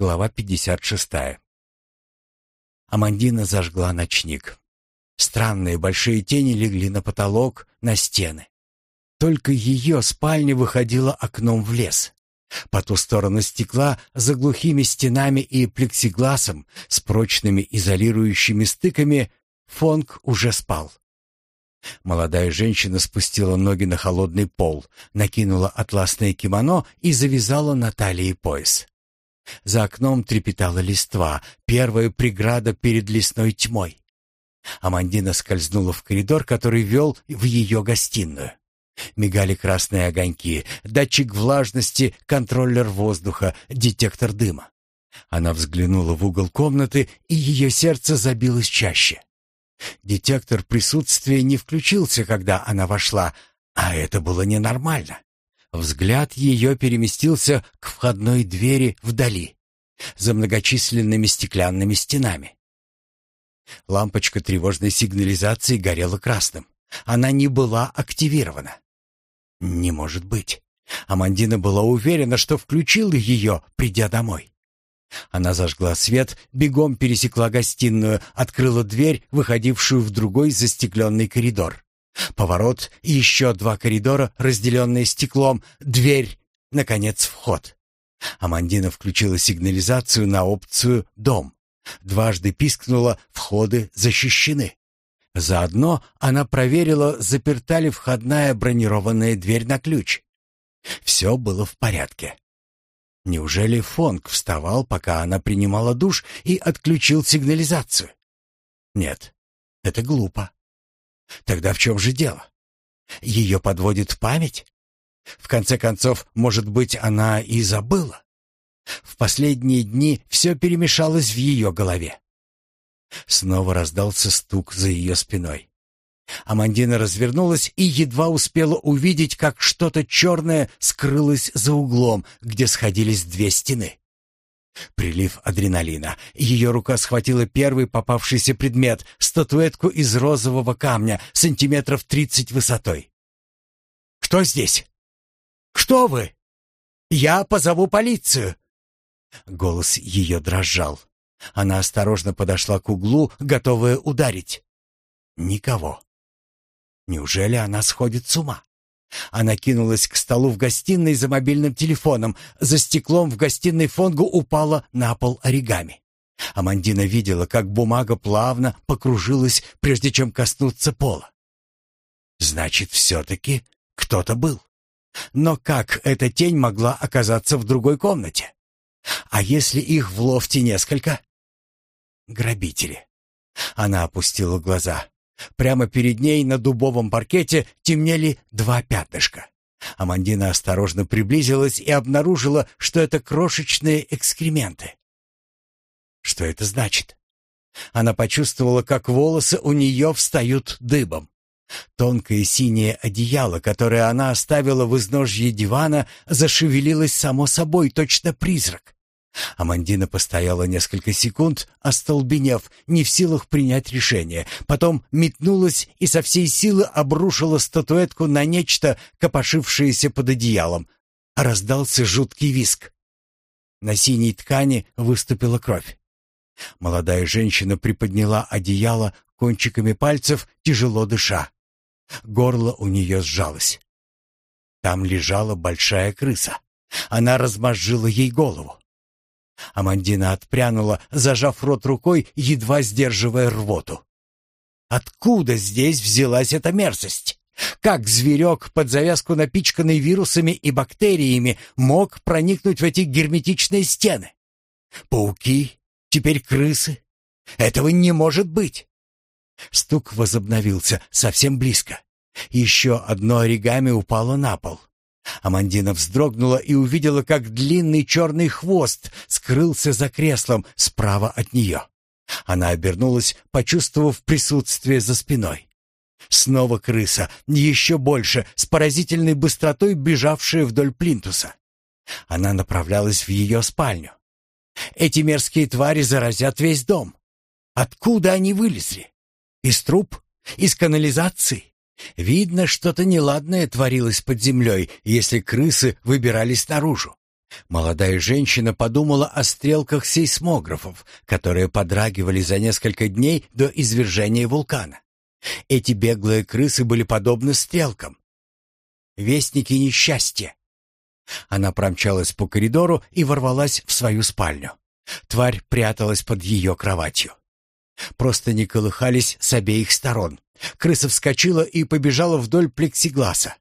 Глава 56. Амандина зажгла ночник. Странные большие тени легли на потолок, на стены. Только ее спальня выходила окном в лес. По ту сторону стекла, за глухими стенами и плексигласом, с прочными изолирующими стыками, Фонг уже спал. Молодая женщина спустила ноги на холодный пол, накинула атласное кимоно и завязала на талии пояс. За окном трепетала листва, первая преграда перед лесной тьмой. Амандина скользнула в коридор, который вел в ее гостиную. Мигали красные огоньки, датчик влажности, контроллер воздуха, детектор дыма. Она взглянула в угол комнаты, и ее сердце забилось чаще. Детектор присутствия не включился, когда она вошла, а это было ненормально. Взгляд ее переместился к входной двери вдали, за многочисленными стеклянными стенами. Лампочка тревожной сигнализации горела красным. Она не была активирована. Не может быть. Амандина была уверена, что включила ее, придя домой. Она зажгла свет, бегом пересекла гостиную, открыла дверь, выходившую в другой застекленный коридор. Поворот и еще два коридора, разделенные стеклом, дверь, наконец, вход. Амандина включила сигнализацию на опцию «Дом». Дважды пискнула «Входы защищены». Заодно она проверила, заперта ли входная бронированная дверь на ключ. Все было в порядке. Неужели Фонг вставал, пока она принимала душ и отключил сигнализацию? Нет, это глупо. Тогда в чем же дело? Ее подводит память? В конце концов, может быть, она и забыла? В последние дни все перемешалось в ее голове. Снова раздался стук за ее спиной. Амандина развернулась и едва успела увидеть, как что-то черное скрылось за углом, где сходились две стены. Прилив адреналина. Ее рука схватила первый попавшийся предмет — статуэтку из розового камня, сантиметров тридцать высотой. «Кто здесь? Кто вы? Я позову полицию!» Голос ее дрожал. Она осторожно подошла к углу, готовая ударить. Никого. Неужели она сходит с ума? Она кинулась к столу в гостиной за мобильным телефоном. За стеклом в гостиной Фонгу упала на пол оригами. Амандина видела, как бумага плавно покружилась, прежде чем коснуться пола. Значит, все-таки кто-то был. Но как эта тень могла оказаться в другой комнате? А если их в лофте несколько? Грабители. Она опустила глаза. Прямо перед ней на дубовом паркете темнели два пятнышка. Амандина осторожно приблизилась и обнаружила, что это крошечные экскременты. Что это значит? Она почувствовала, как волосы у нее встают дыбом. Тонкое синее одеяло, которое она оставила в изножье дивана, зашевелилось само собой, точно призрак. Амандина постояла несколько секунд, остолбенев, не в силах принять решение. Потом метнулась и со всей силы обрушила статуэтку на нечто, копошившееся под одеялом. Раздался жуткий виск. На синей ткани выступила кровь. Молодая женщина приподняла одеяло кончиками пальцев, тяжело дыша. Горло у нее сжалось. Там лежала большая крыса. Она размозжила ей голову. Амандина отпрянула, зажав рот рукой, едва сдерживая рвоту. Откуда здесь взялась эта мерзость? Как зверек, под завязку напичканный вирусами и бактериями, мог проникнуть в эти герметичные стены? Пауки? Теперь крысы? Этого не может быть! Стук возобновился совсем близко. Еще одно оригами упало на пол. Амандина вздрогнула и увидела, как длинный черный хвост скрылся за креслом справа от нее. Она обернулась, почувствовав присутствие за спиной. Снова крыса, еще больше, с поразительной быстротой бежавшая вдоль плинтуса. Она направлялась в ее спальню. Эти мерзкие твари заразят весь дом. Откуда они вылезли? Из труб? Из канализации? Видно, что-то неладное творилось под землей, если крысы выбирались наружу. Молодая женщина подумала о стрелках сейсмографов, которые подрагивали за несколько дней до извержения вулкана. Эти беглые крысы были подобны стрелкам. Вестники несчастья. Она промчалась по коридору и ворвалась в свою спальню. Тварь пряталась под ее кроватью. Просто не колыхались с обеих сторон. Крыса вскочила и побежала вдоль плексигласа.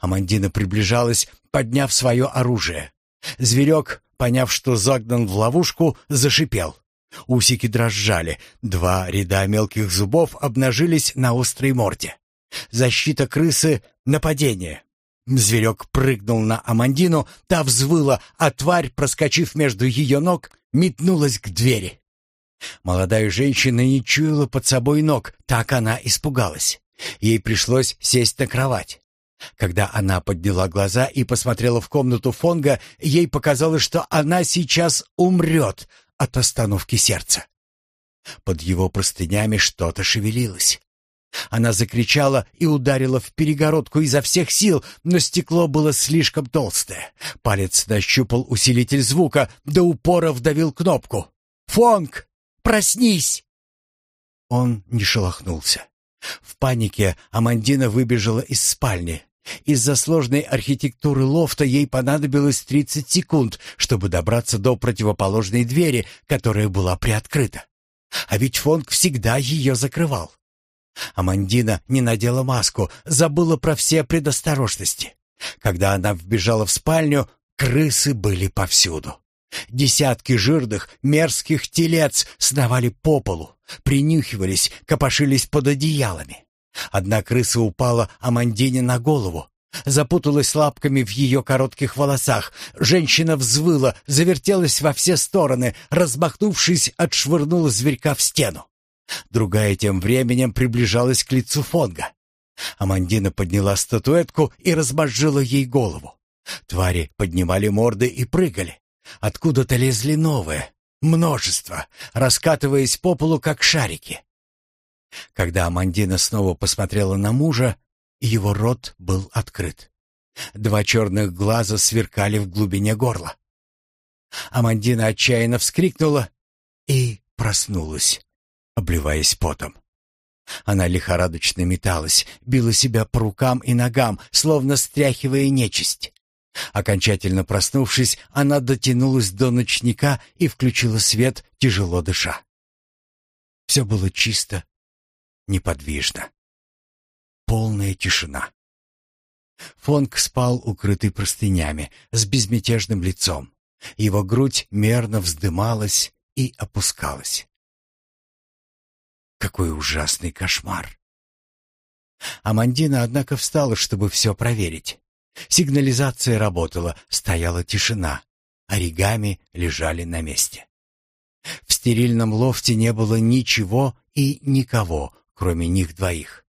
Амандина приближалась, подняв свое оружие. Зверек, поняв, что загнан в ловушку, зашипел. Усики дрожали, два ряда мелких зубов обнажились на острой морде. Защита крысы — нападение. Зверек прыгнул на Амандину, та взвыла, а тварь, проскочив между ее ног, метнулась к двери. Молодая женщина не чуяла под собой ног, так она испугалась. Ей пришлось сесть на кровать. Когда она подняла глаза и посмотрела в комнату Фонга, ей показалось, что она сейчас умрет от остановки сердца. Под его простынями что-то шевелилось. Она закричала и ударила в перегородку изо всех сил, но стекло было слишком толстое. Палец нащупал усилитель звука, до упора вдавил кнопку. «Фонг, проснись!» Он не шелохнулся. В панике Амандина выбежала из спальни. Из-за сложной архитектуры лофта ей понадобилось 30 секунд, чтобы добраться до противоположной двери, которая была приоткрыта. А ведь Фонг всегда ее закрывал. Амандина не надела маску, забыла про все предосторожности. Когда она вбежала в спальню, крысы были повсюду. Десятки жирных, мерзких телец сновали по полу, принюхивались, копошились под одеялами. Одна крыса упала Амандине на голову, запуталась лапками в ее коротких волосах. Женщина взвыла, завертелась во все стороны, размахнувшись, отшвырнула зверька в стену. Другая тем временем приближалась к лицу Фонга. Амандина подняла статуэтку и размозжила ей голову. Твари поднимали морды и прыгали. Откуда-то лезли новые, множество, раскатываясь по полу, как шарики. Когда Амандина снова посмотрела на мужа, его рот был открыт. Два черных глаза сверкали в глубине горла. Амандина отчаянно вскрикнула и проснулась обливаясь потом. Она лихорадочно металась, била себя по рукам и ногам, словно стряхивая нечисть. Окончательно проснувшись, она дотянулась до ночника и включила свет, тяжело дыша. Все было чисто, неподвижно. Полная тишина. Фонг спал, укрытый простынями, с безмятежным лицом. Его грудь мерно вздымалась и опускалась. Какой ужасный кошмар! Амандина, однако, встала, чтобы все проверить. Сигнализация работала, стояла тишина. Оригами лежали на месте. В стерильном лофте не было ничего и никого, кроме них двоих.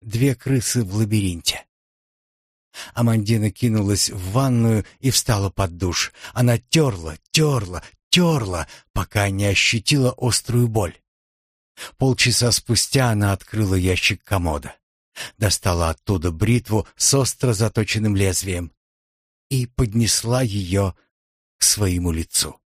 Две крысы в лабиринте. Амандина кинулась в ванную и встала под душ. Она терла, терла, терла, пока не ощутила острую боль. Полчаса спустя она открыла ящик комода, достала оттуда бритву с остро заточенным лезвием и поднесла ее к своему лицу.